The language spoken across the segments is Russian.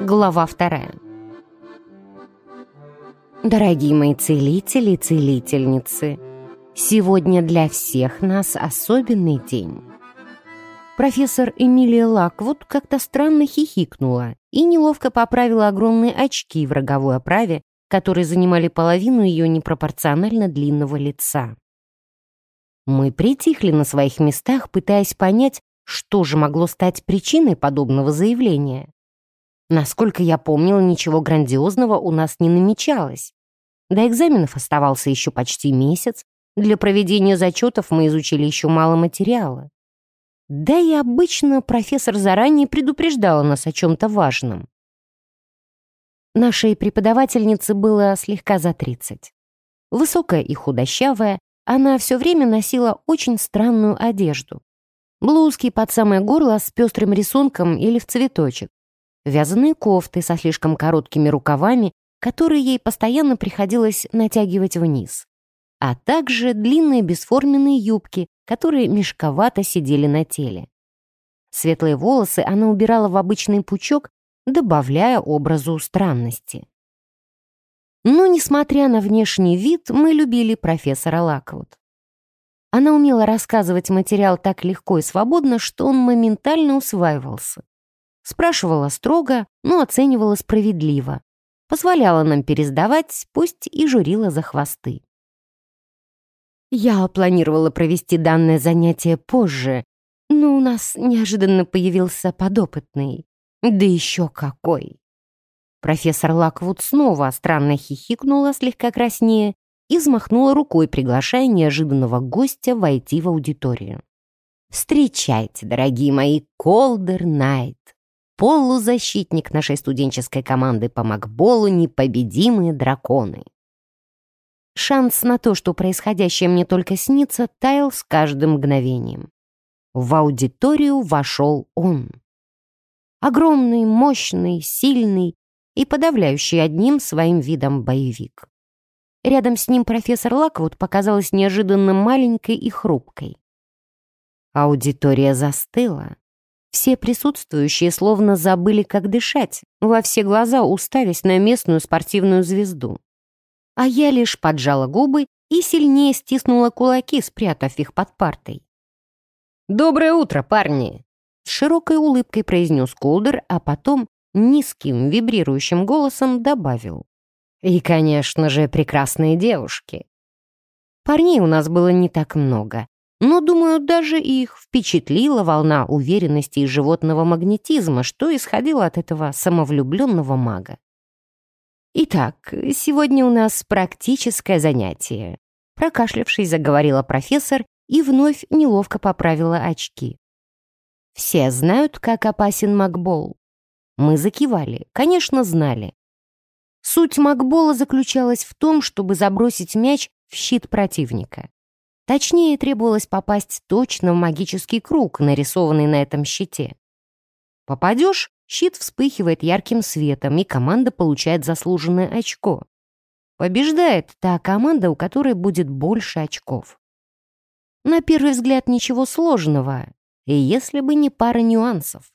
Глава вторая. Дорогие мои целители и целительницы, сегодня для всех нас особенный день. Профессор Эмилия Лаквуд как-то странно хихикнула и неловко поправила огромные очки в роговой оправе, которые занимали половину ее непропорционально длинного лица. Мы притихли на своих местах, пытаясь понять, что же могло стать причиной подобного заявления. Насколько я помнила, ничего грандиозного у нас не намечалось. До экзаменов оставался еще почти месяц. Для проведения зачетов мы изучили еще мало материала. Да и обычно профессор заранее предупреждала нас о чем-то важном. Нашей преподавательнице было слегка за 30. Высокая и худощавая, она все время носила очень странную одежду. Блузки под самое горло с пестрым рисунком или в цветочек. Вязаные кофты со слишком короткими рукавами, которые ей постоянно приходилось натягивать вниз. А также длинные бесформенные юбки которые мешковато сидели на теле. Светлые волосы она убирала в обычный пучок, добавляя образу странности. Но, несмотря на внешний вид, мы любили профессора Лаквуд. Она умела рассказывать материал так легко и свободно, что он моментально усваивался. Спрашивала строго, но оценивала справедливо. Позволяла нам пересдавать, пусть и журила за хвосты. Я планировала провести данное занятие позже, но у нас неожиданно появился подопытный. Да еще какой! Профессор Лаквуд снова странно хихикнула, слегка краснее, и взмахнула рукой, приглашая неожиданного гостя войти в аудиторию. «Встречайте, дорогие мои, Колдер Найт, полузащитник нашей студенческой команды по макболу «Непобедимые драконы». Шанс на то, что происходящее мне только снится, таял с каждым мгновением. В аудиторию вошел он. Огромный, мощный, сильный и подавляющий одним своим видом боевик. Рядом с ним профессор Лаквуд показалась неожиданно маленькой и хрупкой. Аудитория застыла. Все присутствующие словно забыли, как дышать, во все глаза уставясь на местную спортивную звезду а я лишь поджала губы и сильнее стиснула кулаки, спрятав их под партой. «Доброе утро, парни!» С широкой улыбкой произнес Колдер, а потом низким вибрирующим голосом добавил. «И, конечно же, прекрасные девушки!» Парней у нас было не так много, но, думаю, даже их впечатлила волна уверенности и животного магнетизма, что исходило от этого самовлюбленного мага. «Итак, сегодня у нас практическое занятие», прокашлявшись, заговорила профессор и вновь неловко поправила очки. «Все знают, как опасен Макбол». Мы закивали, конечно, знали. Суть Макбола заключалась в том, чтобы забросить мяч в щит противника. Точнее, требовалось попасть точно в магический круг, нарисованный на этом щите. Попадешь Щит вспыхивает ярким светом, и команда получает заслуженное очко. Побеждает та команда, у которой будет больше очков. На первый взгляд ничего сложного, и если бы не пара нюансов.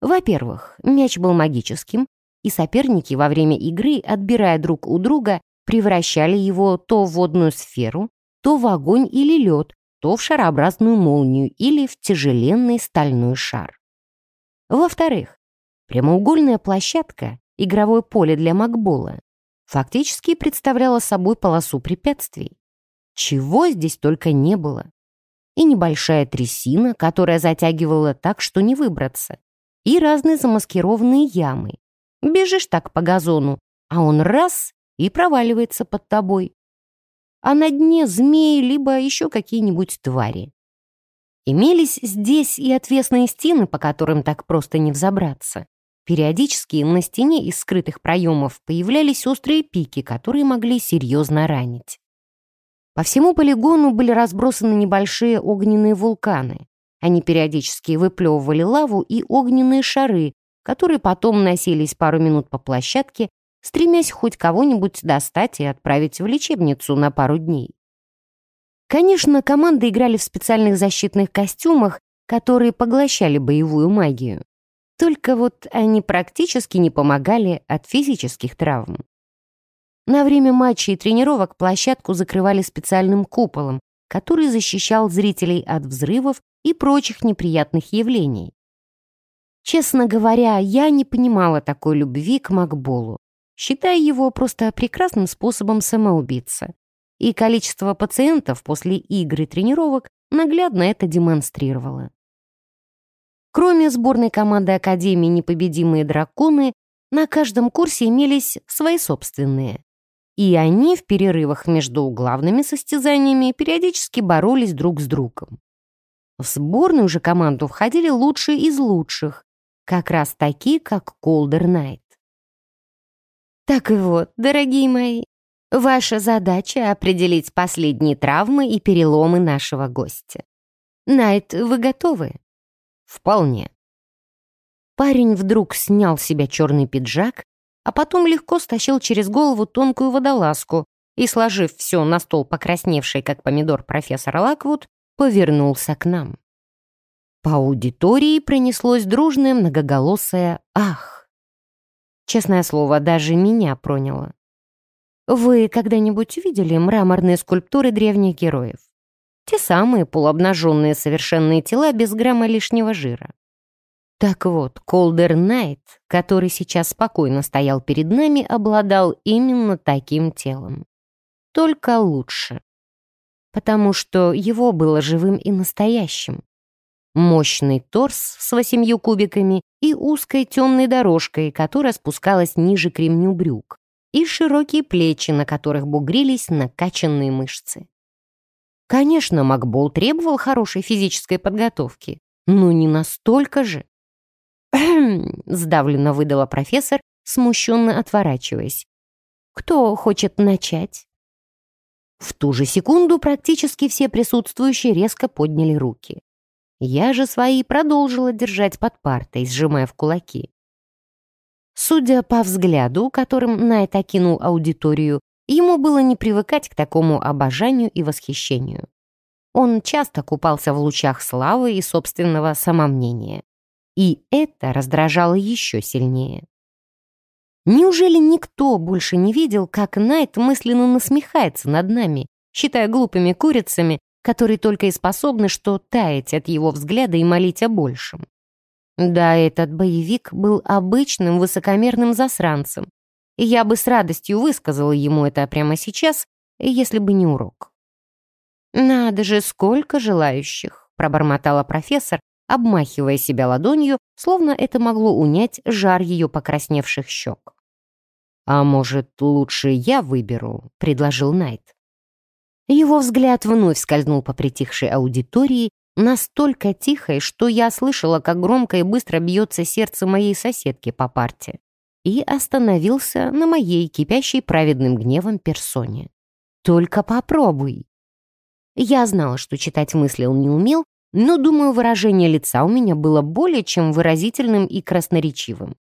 Во-первых, мяч был магическим, и соперники во время игры, отбирая друг у друга, превращали его то в водную сферу, то в огонь или лед, то в шарообразную молнию или в тяжеленный стальной шар. Во-вторых, прямоугольная площадка, игровое поле для макбола, фактически представляла собой полосу препятствий. Чего здесь только не было. И небольшая трясина, которая затягивала так, что не выбраться. И разные замаскированные ямы. Бежишь так по газону, а он раз и проваливается под тобой. А на дне змеи либо еще какие-нибудь твари. Имелись здесь и отвесные стены, по которым так просто не взобраться. Периодически на стене из скрытых проемов появлялись острые пики, которые могли серьезно ранить. По всему полигону были разбросаны небольшие огненные вулканы. Они периодически выплевывали лаву и огненные шары, которые потом носились пару минут по площадке, стремясь хоть кого-нибудь достать и отправить в лечебницу на пару дней. Конечно, команды играли в специальных защитных костюмах, которые поглощали боевую магию. Только вот они практически не помогали от физических травм. На время матчей и тренировок площадку закрывали специальным куполом, который защищал зрителей от взрывов и прочих неприятных явлений. Честно говоря, я не понимала такой любви к Макболу, считая его просто прекрасным способом самоубиться. И количество пациентов после игр и тренировок наглядно это демонстрировало. Кроме сборной команды Академии «Непобедимые драконы», на каждом курсе имелись свои собственные. И они в перерывах между главными состязаниями периодически боролись друг с другом. В сборную же команду входили лучшие из лучших, как раз такие, как Колдер Найт. Так вот, дорогие мои, ваша задача — определить последние травмы и переломы нашего гостя. Найт, вы готовы? Вполне. Парень вдруг снял с себя черный пиджак, а потом легко стащил через голову тонкую водолазку и, сложив все на стол покрасневший, как помидор профессор Лаквуд, повернулся к нам. По аудитории пронеслось дружное многоголосое «Ах!». Честное слово, даже меня проняло. Вы когда-нибудь видели мраморные скульптуры древних героев? Те самые полуобнаженные совершенные тела без грамма лишнего жира. Так вот, Колдер Найт, который сейчас спокойно стоял перед нами, обладал именно таким телом. Только лучше. Потому что его было живым и настоящим. Мощный торс с восемью кубиками и узкой темной дорожкой, которая спускалась ниже к брюк, и широкие плечи, на которых бугрились накачанные мышцы. Конечно, Макбол требовал хорошей физической подготовки, но не настолько же. сдавленно выдала профессор, смущенно отворачиваясь. «Кто хочет начать?» В ту же секунду практически все присутствующие резко подняли руки. Я же свои продолжила держать под партой, сжимая в кулаки. Судя по взгляду, которым Найт окинул аудиторию, Ему было не привыкать к такому обожанию и восхищению. Он часто купался в лучах славы и собственного самомнения. И это раздражало еще сильнее. Неужели никто больше не видел, как Найт мысленно насмехается над нами, считая глупыми курицами, которые только и способны что таять от его взгляда и молить о большем? Да, этот боевик был обычным высокомерным засранцем, я бы с радостью высказала ему это прямо сейчас, если бы не урок. «Надо же, сколько желающих!» — пробормотала профессор, обмахивая себя ладонью, словно это могло унять жар ее покрасневших щек. «А может, лучше я выберу?» — предложил Найт. Его взгляд вновь скользнул по притихшей аудитории, настолько тихой, что я слышала, как громко и быстро бьется сердце моей соседки по парте и остановился на моей кипящей праведным гневом персоне. «Только попробуй!» Я знала, что читать мысли он не умел, но, думаю, выражение лица у меня было более чем выразительным и красноречивым.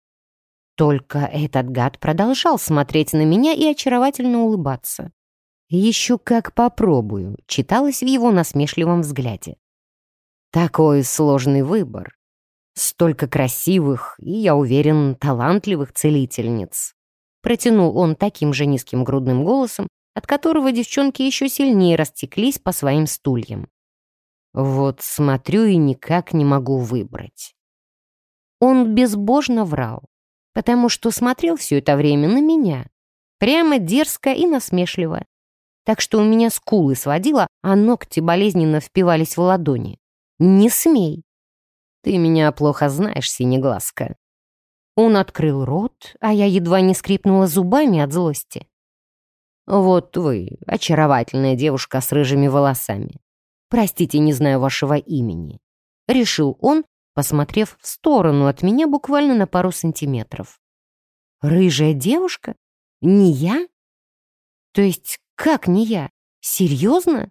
Только этот гад продолжал смотреть на меня и очаровательно улыбаться. «Еще как попробую», — читалось в его насмешливом взгляде. «Такой сложный выбор. Столько красивых и, я уверен, талантливых целительниц. Протянул он таким же низким грудным голосом, от которого девчонки еще сильнее растеклись по своим стульям. Вот смотрю и никак не могу выбрать. Он безбожно врал, потому что смотрел все это время на меня. Прямо дерзко и насмешливо. Так что у меня скулы сводило, а ногти болезненно впивались в ладони. «Не смей!» «Ты меня плохо знаешь, синеглазка». Он открыл рот, а я едва не скрипнула зубами от злости. «Вот вы, очаровательная девушка с рыжими волосами. Простите, не знаю вашего имени», — решил он, посмотрев в сторону от меня буквально на пару сантиметров. «Рыжая девушка? Не я? То есть как не я? Серьезно?»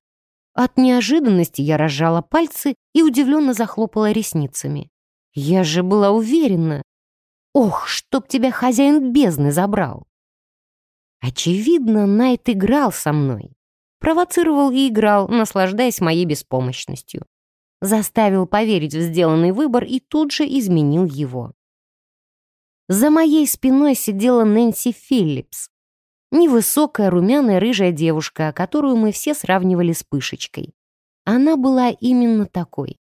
От неожиданности я разжала пальцы и удивленно захлопала ресницами. Я же была уверена. Ох, чтоб тебя хозяин бездны забрал. Очевидно, Найт играл со мной. Провоцировал и играл, наслаждаясь моей беспомощностью. заставил поверить в сделанный выбор и тут же изменил его. За моей спиной сидела Нэнси Филлипс, невысокая, румяная, рыжая девушка, которую мы все сравнивали с Пышечкой. Она была именно такой,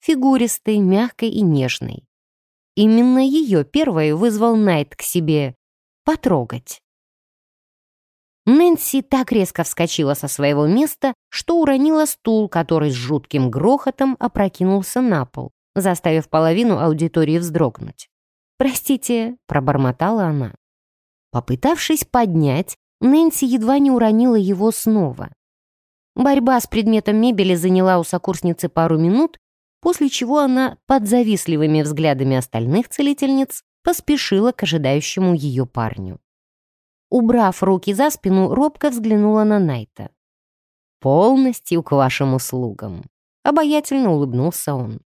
фигуристой, мягкой и нежной. Именно ее первой вызвал Найт к себе потрогать. Нэнси так резко вскочила со своего места, что уронила стул, который с жутким грохотом опрокинулся на пол, заставив половину аудитории вздрогнуть. «Простите», — пробормотала она. Попытавшись поднять, Нэнси едва не уронила его снова. Борьба с предметом мебели заняла у сокурсницы пару минут, после чего она под завистливыми взглядами остальных целительниц поспешила к ожидающему ее парню. Убрав руки за спину, робко взглянула на Найта. «Полностью к вашим услугам», — обаятельно улыбнулся он.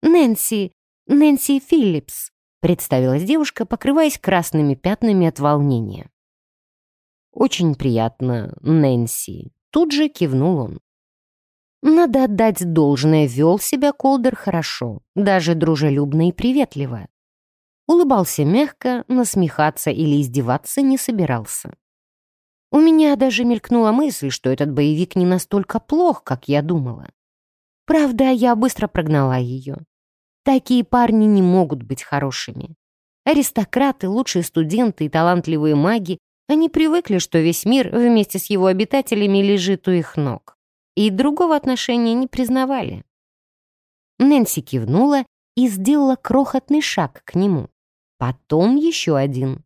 «Нэнси, Нэнси Филлипс», — представилась девушка, покрываясь красными пятнами от волнения. «Очень приятно, Нэнси», — тут же кивнул он. Надо отдать должное, вел себя Колдер хорошо, даже дружелюбно и приветливо. Улыбался мягко, насмехаться или издеваться не собирался. У меня даже мелькнула мысль, что этот боевик не настолько плох, как я думала. Правда, я быстро прогнала ее. Такие парни не могут быть хорошими. Аристократы, лучшие студенты и талантливые маги, они привыкли, что весь мир вместе с его обитателями лежит у их ног. И другого отношения не признавали. Нэнси кивнула и сделала крохотный шаг к нему. Потом еще один.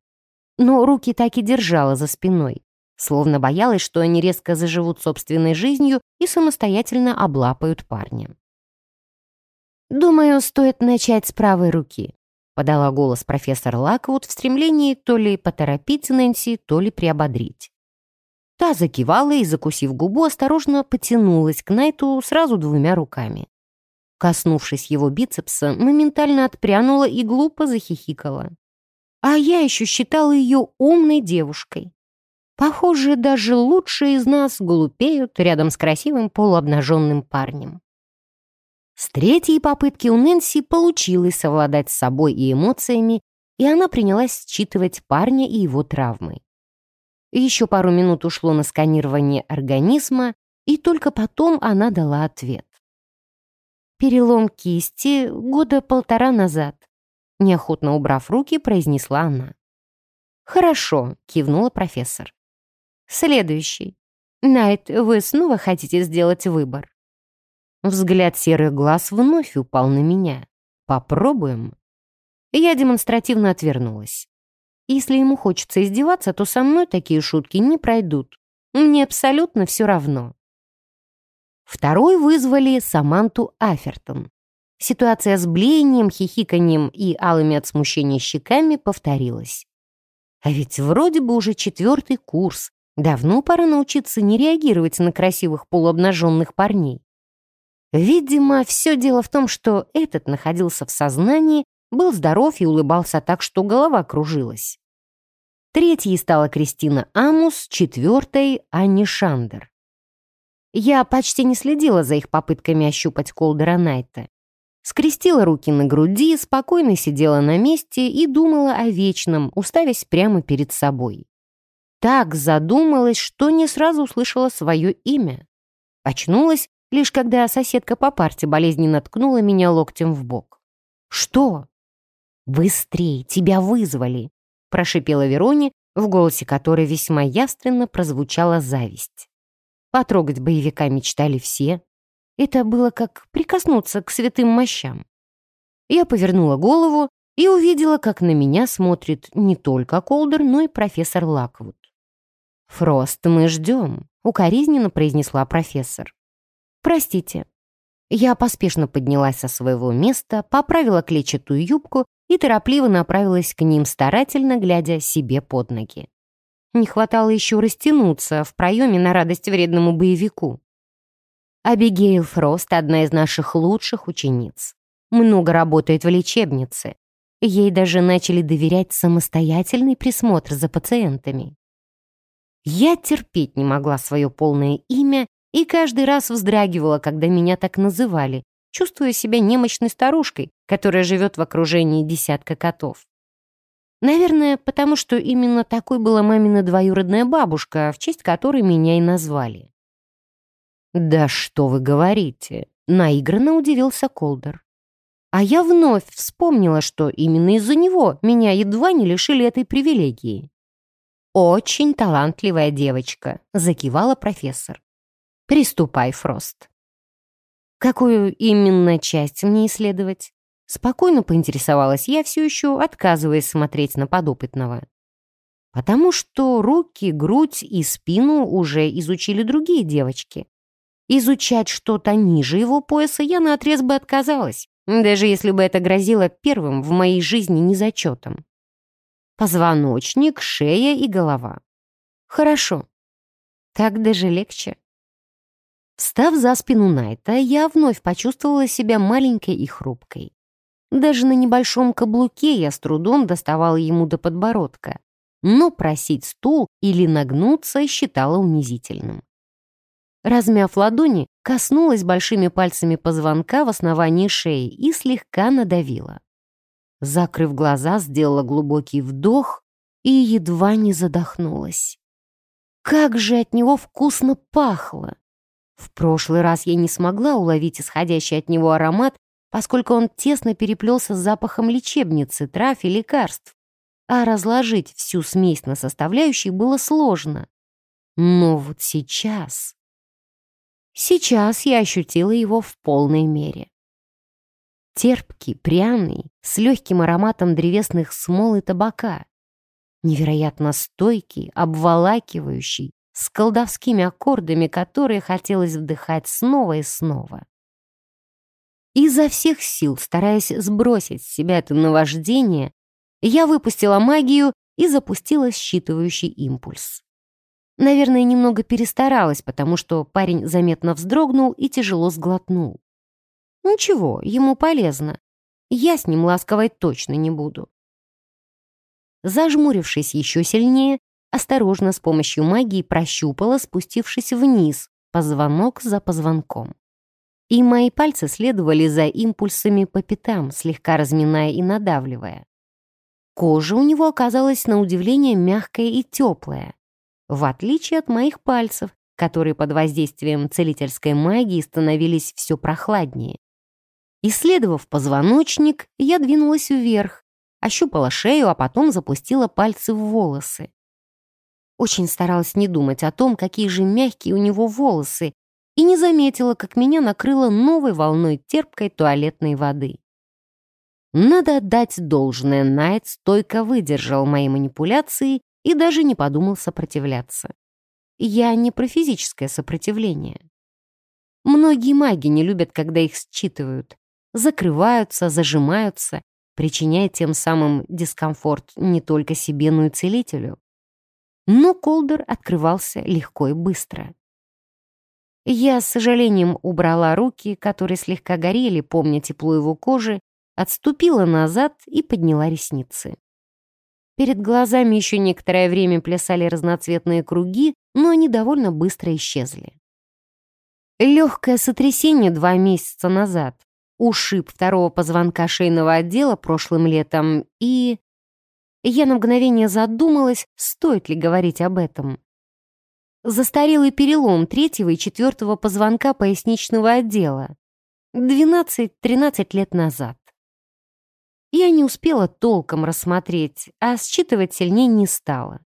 Но руки так и держала за спиной, словно боялась, что они резко заживут собственной жизнью и самостоятельно облапают парня. «Думаю, стоит начать с правой руки», — подала голос профессор Лаквуд в стремлении то ли поторопить Нэнси, то ли приободрить. Та закивала и, закусив губу, осторожно потянулась к Найту сразу двумя руками. Коснувшись его бицепса, моментально отпрянула и глупо захихикала. А я еще считала ее умной девушкой. Похоже, даже лучшие из нас глупеют рядом с красивым полуобнаженным парнем. С третьей попытки у Нэнси получилось совладать с собой и эмоциями, и она принялась считывать парня и его травмы. Еще пару минут ушло на сканирование организма, и только потом она дала ответ. Перелом кисти года полтора назад. Неохотно убрав руки, произнесла она. «Хорошо», — кивнула профессор. «Следующий. Найт, вы снова хотите сделать выбор?» Взгляд серых глаз вновь упал на меня. «Попробуем?» Я демонстративно отвернулась. Если ему хочется издеваться, то со мной такие шутки не пройдут. Мне абсолютно все равно. Второй вызвали Саманту Афертон. Ситуация с блеянием, хихиканием и алыми от смущения щеками повторилась. А ведь вроде бы уже четвертый курс. Давно пора научиться не реагировать на красивых полуобнаженных парней. Видимо, все дело в том, что этот находился в сознании, был здоров и улыбался так, что голова кружилась. Третьей стала Кристина Амус, четвертой — Анни Шандер. Я почти не следила за их попытками ощупать Колдера Найта. Скрестила руки на груди, спокойно сидела на месте и думала о вечном, уставясь прямо перед собой. Так задумалась, что не сразу услышала свое имя. Очнулась, лишь когда соседка по парте болезненно ткнула меня локтем в бок. «Что?» «Быстрей, тебя вызвали!» прошипела Вероне, в голосе которой весьма явственно прозвучала зависть. Потрогать боевика мечтали все. Это было как прикоснуться к святым мощам. Я повернула голову и увидела, как на меня смотрит не только Колдер, но и профессор Лаквуд. «Фрост, мы ждем», — укоризненно произнесла профессор. «Простите». Я поспешно поднялась со своего места, поправила клетчатую юбку и торопливо направилась к ним, старательно глядя себе под ноги. Не хватало еще растянуться в проеме на радость вредному боевику. Абигейл Фрост — одна из наших лучших учениц. Много работает в лечебнице. Ей даже начали доверять самостоятельный присмотр за пациентами. Я терпеть не могла свое полное имя и каждый раз вздрагивала, когда меня так называли, чувствуя себя немощной старушкой, которая живет в окружении десятка котов. Наверное, потому что именно такой была мамина двоюродная бабушка, в честь которой меня и назвали. «Да что вы говорите?» — наигранно удивился Колдер. А я вновь вспомнила, что именно из-за него меня едва не лишили этой привилегии. «Очень талантливая девочка», — закивала профессор. «Приступай, Фрост». Какую именно часть мне исследовать? Спокойно поинтересовалась я, все еще отказываясь смотреть на подопытного. Потому что руки, грудь и спину уже изучили другие девочки. Изучать что-то ниже его пояса я наотрез бы отказалась, даже если бы это грозило первым в моей жизни незачетом. Позвоночник, шея и голова. Хорошо. Так даже легче. Встав за спину Найта, я вновь почувствовала себя маленькой и хрупкой. Даже на небольшом каблуке я с трудом доставала ему до подбородка, но просить стул или нагнуться считала унизительным. Размяв ладони, коснулась большими пальцами позвонка в основании шеи и слегка надавила. Закрыв глаза, сделала глубокий вдох и едва не задохнулась. Как же от него вкусно пахло! В прошлый раз я не смогла уловить исходящий от него аромат, поскольку он тесно переплелся с запахом лечебницы, трав и лекарств. А разложить всю смесь на составляющие было сложно. Но вот сейчас... Сейчас я ощутила его в полной мере. Терпкий, пряный, с легким ароматом древесных смол и табака. Невероятно стойкий, обволакивающий, с колдовскими аккордами, которые хотелось вдыхать снова и снова. Изо всех сил, стараясь сбросить с себя это наваждение, я выпустила магию и запустила считывающий импульс. Наверное, немного перестаралась, потому что парень заметно вздрогнул и тяжело сглотнул. Ничего, ему полезно. Я с ним ласковой точно не буду. Зажмурившись еще сильнее, осторожно с помощью магии прощупала, спустившись вниз, позвонок за позвонком и мои пальцы следовали за импульсами по пятам, слегка разминая и надавливая. Кожа у него оказалась на удивление мягкая и теплая, в отличие от моих пальцев, которые под воздействием целительской магии становились все прохладнее. Исследовав позвоночник, я двинулась вверх, ощупала шею, а потом запустила пальцы в волосы. Очень старалась не думать о том, какие же мягкие у него волосы, и не заметила, как меня накрыло новой волной терпкой туалетной воды. Надо отдать должное, Найт стойко выдержал мои манипуляции и даже не подумал сопротивляться. Я не про физическое сопротивление. Многие маги не любят, когда их считывают, закрываются, зажимаются, причиняя тем самым дискомфорт не только себе, но и целителю. Но Колдер открывался легко и быстро. Я с сожалением убрала руки, которые слегка горели, помня тепло его кожи, отступила назад и подняла ресницы. Перед глазами еще некоторое время плясали разноцветные круги, но они довольно быстро исчезли. Легкое сотрясение два месяца назад, ушиб второго позвонка шейного отдела прошлым летом и... Я на мгновение задумалась, стоит ли говорить об этом. Застарелый перелом третьего и четвертого позвонка поясничного отдела. 12-13 лет назад. Я не успела толком рассмотреть, а считывать сильнее не стала.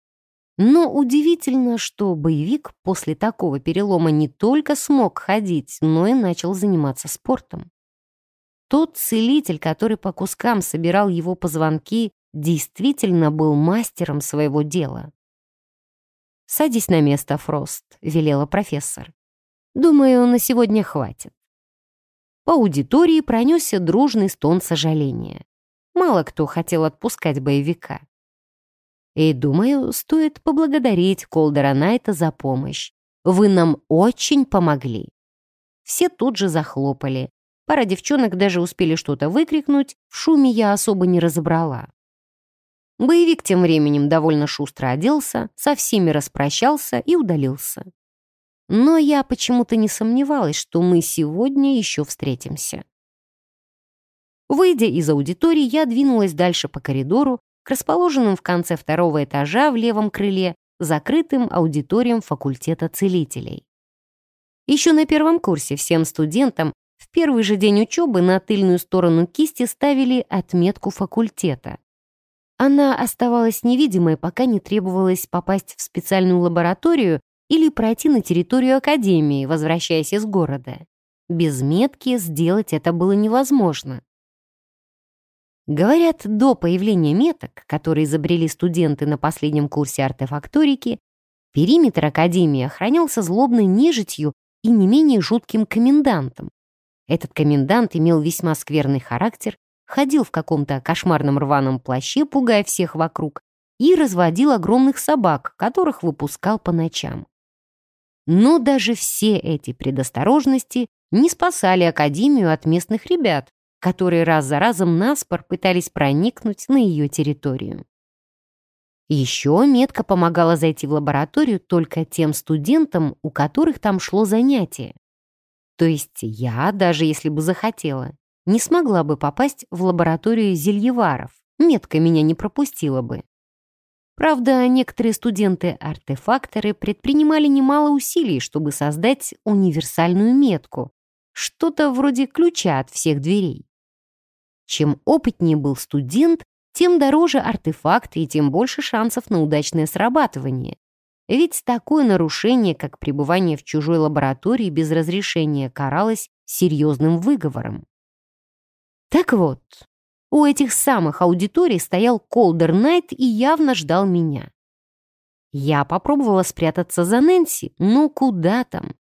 Но удивительно, что боевик после такого перелома не только смог ходить, но и начал заниматься спортом. Тот целитель, который по кускам собирал его позвонки, действительно был мастером своего дела. «Садись на место, Фрост», — велела профессор. «Думаю, на сегодня хватит». По аудитории пронесся дружный стон сожаления. Мало кто хотел отпускать боевика. И, думаю, стоит поблагодарить Колдера Найта за помощь. Вы нам очень помогли. Все тут же захлопали. Пара девчонок даже успели что-то выкрикнуть, в шуме я особо не разобрала. Боевик тем временем довольно шустро оделся, со всеми распрощался и удалился. Но я почему-то не сомневалась, что мы сегодня еще встретимся. Выйдя из аудитории, я двинулась дальше по коридору к расположенным в конце второго этажа в левом крыле закрытым аудиториям факультета целителей. Еще на первом курсе всем студентам в первый же день учебы на тыльную сторону кисти ставили отметку факультета. Она оставалась невидимой, пока не требовалось попасть в специальную лабораторию или пройти на территорию академии, возвращаясь из города. Без метки сделать это было невозможно. Говорят, до появления меток, которые изобрели студенты на последнем курсе артефакторики, периметр Академии охранялся злобной нежитью и не менее жутким комендантом. Этот комендант имел весьма скверный характер, ходил в каком-то кошмарном рваном плаще, пугая всех вокруг, и разводил огромных собак, которых выпускал по ночам. Но даже все эти предосторожности не спасали Академию от местных ребят, которые раз за разом наспор пытались проникнуть на ее территорию. Еще метка помогала зайти в лабораторию только тем студентам, у которых там шло занятие. То есть я, даже если бы захотела, не смогла бы попасть в лабораторию зельеваров, метка меня не пропустила бы. Правда, некоторые студенты-артефакторы предпринимали немало усилий, чтобы создать универсальную метку, что-то вроде ключа от всех дверей. Чем опытнее был студент, тем дороже артефакты и тем больше шансов на удачное срабатывание. Ведь такое нарушение, как пребывание в чужой лаборатории без разрешения, каралось серьезным выговором. Так вот, у этих самых аудиторий стоял Колдер Найт и явно ждал меня. Я попробовала спрятаться за Нэнси, но куда там?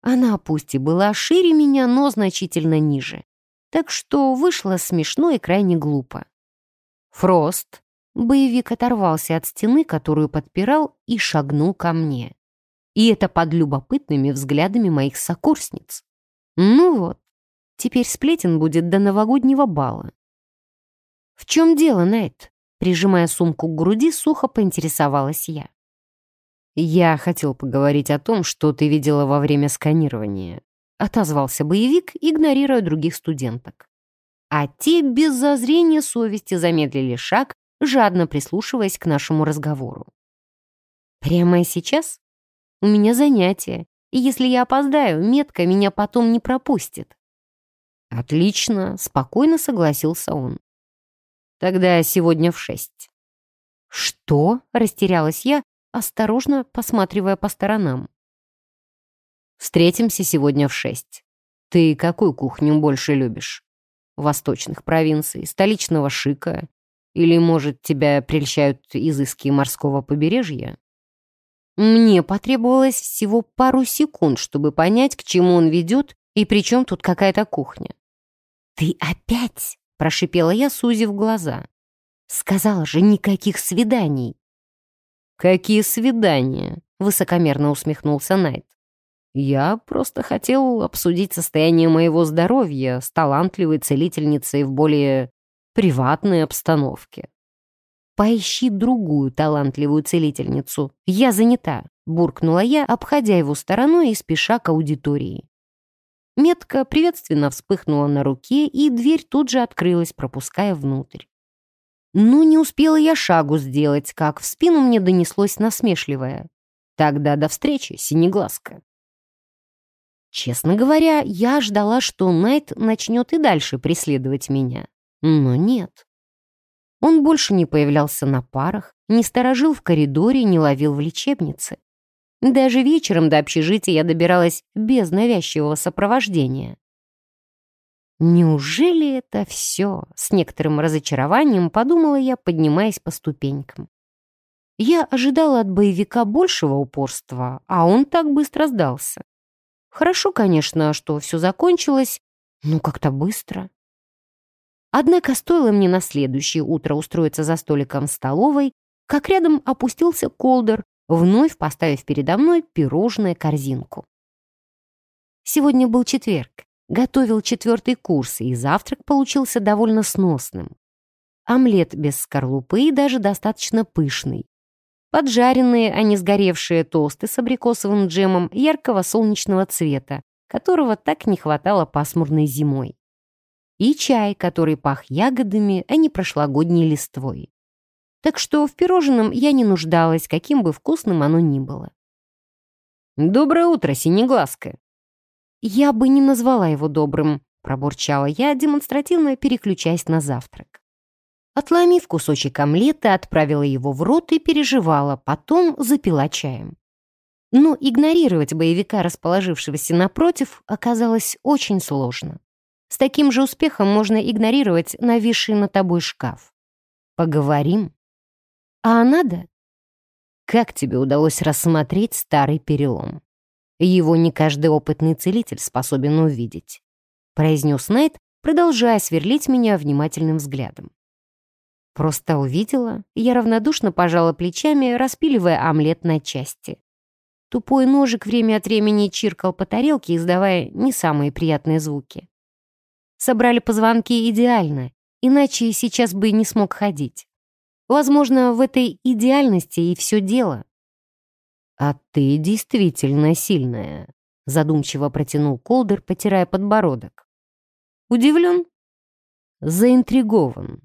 Она пусть и была шире меня, но значительно ниже так что вышло смешно и крайне глупо. Фрост, боевик оторвался от стены, которую подпирал, и шагнул ко мне. И это под любопытными взглядами моих сокурсниц. Ну вот, теперь сплетен будет до новогоднего бала. «В чем дело, Найт?» Прижимая сумку к груди, сухо поинтересовалась я. «Я хотел поговорить о том, что ты видела во время сканирования отозвался боевик, игнорируя других студенток. А те без зазрения совести замедлили шаг, жадно прислушиваясь к нашему разговору. «Прямо сейчас? У меня занятие, и если я опоздаю, метка меня потом не пропустит». «Отлично», — спокойно согласился он. «Тогда сегодня в шесть». «Что?» — растерялась я, осторожно посматривая по сторонам. Встретимся сегодня в шесть. Ты какую кухню больше любишь? Восточных провинций, столичного шика? Или, может, тебя прельщают изыски морского побережья? Мне потребовалось всего пару секунд, чтобы понять, к чему он ведет и при чем тут какая-то кухня. «Ты опять?» — прошипела я, сузив глаза. «Сказала же, никаких свиданий». «Какие свидания?» — высокомерно усмехнулся Найт. Я просто хотел обсудить состояние моего здоровья с талантливой целительницей в более приватной обстановке. «Поищи другую талантливую целительницу. Я занята», — буркнула я, обходя его стороной и спеша к аудитории. Метка приветственно вспыхнула на руке, и дверь тут же открылась, пропуская внутрь. Но не успела я шагу сделать, как в спину мне донеслось насмешливое. «Тогда до встречи, синеглазка». Честно говоря, я ждала, что Найт начнет и дальше преследовать меня. Но нет. Он больше не появлялся на парах, не сторожил в коридоре, не ловил в лечебнице. Даже вечером до общежития я добиралась без навязчивого сопровождения. Неужели это все? С некоторым разочарованием подумала я, поднимаясь по ступенькам. Я ожидала от боевика большего упорства, а он так быстро сдался. Хорошо, конечно, что все закончилось, но как-то быстро. Однако стоило мне на следующее утро устроиться за столиком в столовой, как рядом опустился колдер, вновь поставив передо мной пирожное корзинку. Сегодня был четверг, готовил четвертый курс, и завтрак получился довольно сносным. Омлет без скорлупы и даже достаточно пышный поджаренные, а не сгоревшие тосты с абрикосовым джемом яркого солнечного цвета, которого так не хватало пасмурной зимой. и чай, который пах ягодами, а не прошлогодней листвой. Так что в пирожном я не нуждалась, каким бы вкусным оно ни было. «Доброе утро, синеглазка!» «Я бы не назвала его добрым», — пробурчала я, демонстративно переключаясь на завтрак. Отломив кусочек омлета, отправила его в рот и переживала, потом запила чаем. Но игнорировать боевика, расположившегося напротив, оказалось очень сложно. С таким же успехом можно игнорировать нависший над тобой шкаф. Поговорим. А надо? Как тебе удалось рассмотреть старый перелом? Его не каждый опытный целитель способен увидеть, произнес Найт, продолжая сверлить меня внимательным взглядом. Просто увидела, я равнодушно пожала плечами, распиливая омлет на части. Тупой ножик время от времени чиркал по тарелке, издавая не самые приятные звуки. Собрали позвонки идеально, иначе сейчас бы не смог ходить. Возможно, в этой идеальности и все дело. «А ты действительно сильная», — задумчиво протянул Колдер, потирая подбородок. «Удивлен?» «Заинтригован».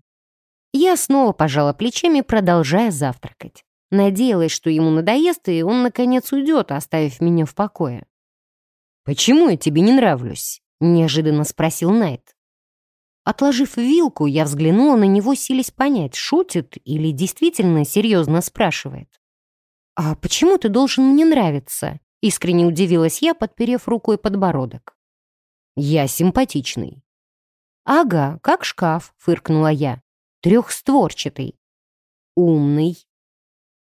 Я снова пожала плечами, продолжая завтракать. Надеялась, что ему надоест, и он, наконец, уйдет, оставив меня в покое. «Почему я тебе не нравлюсь?» — неожиданно спросил Найт. Отложив вилку, я взглянула на него, силясь понять, шутит или действительно серьезно спрашивает. «А почему ты должен мне нравиться?» — искренне удивилась я, подперев рукой подбородок. «Я симпатичный». «Ага, как шкаф», — фыркнула я. «Трехстворчатый». «Умный»,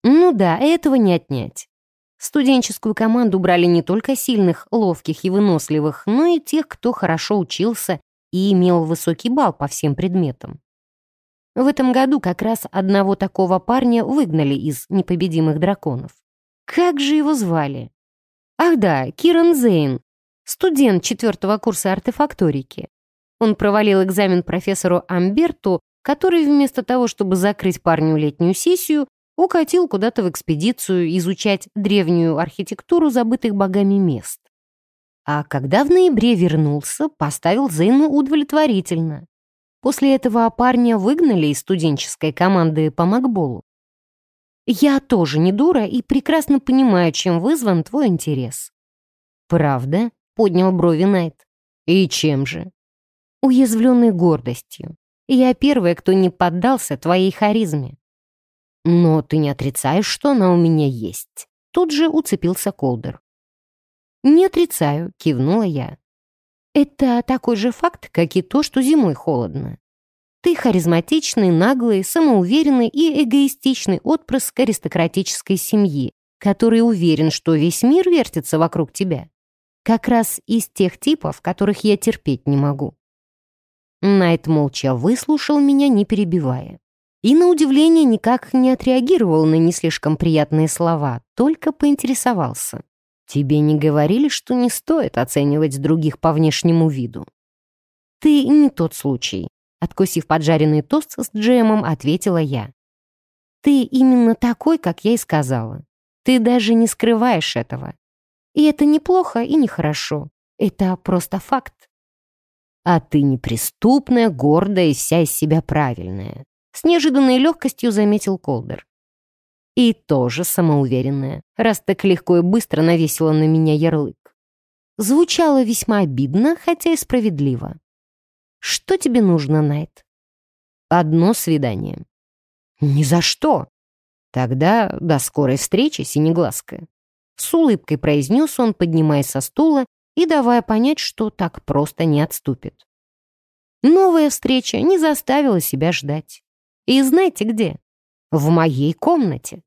ну да, этого не отнять. Студенческую команду брали не только сильных, ловких и выносливых, но и тех, кто хорошо учился и имел высокий балл по всем предметам. В этом году как раз одного такого парня выгнали из непобедимых драконов. Как же его звали? Ах да, Киран Зейн, студент четвертого курса артефакторики. Он провалил экзамен профессору Амберту, который вместо того, чтобы закрыть парню летнюю сессию, укатил куда-то в экспедицию изучать древнюю архитектуру забытых богами мест. А когда в ноябре вернулся, поставил Зейну удовлетворительно. После этого парня выгнали из студенческой команды по макболу. Я тоже не дура и прекрасно понимаю, чем вызван твой интерес. Правда? Поднял брови Найт. И чем же? Уязвленной гордостью. Я первая, кто не поддался твоей харизме. «Но ты не отрицаешь, что она у меня есть?» Тут же уцепился Колдер. «Не отрицаю», — кивнула я. «Это такой же факт, как и то, что зимой холодно. Ты харизматичный, наглый, самоуверенный и эгоистичный отпрыск аристократической семьи, который уверен, что весь мир вертится вокруг тебя. Как раз из тех типов, которых я терпеть не могу». Найт молча выслушал меня, не перебивая. И, на удивление, никак не отреагировал на не слишком приятные слова, только поинтересовался. «Тебе не говорили, что не стоит оценивать других по внешнему виду?» «Ты не тот случай», — откусив поджаренный тост с джемом, ответила я. «Ты именно такой, как я и сказала. Ты даже не скрываешь этого. И это неплохо и нехорошо. Это просто факт. А ты неприступная, гордая и вся из себя правильная. С неожиданной легкостью заметил Колдер. И тоже самоуверенная, раз так легко и быстро навесила на меня ярлык. Звучало весьма обидно, хотя и справедливо. «Что тебе нужно, Найт?» «Одно свидание». «Ни за что!» «Тогда до скорой встречи, синеглазка». С улыбкой произнес он, поднимаясь со стула и давая понять, что так просто не отступит. Новая встреча не заставила себя ждать. И знаете где? В моей комнате.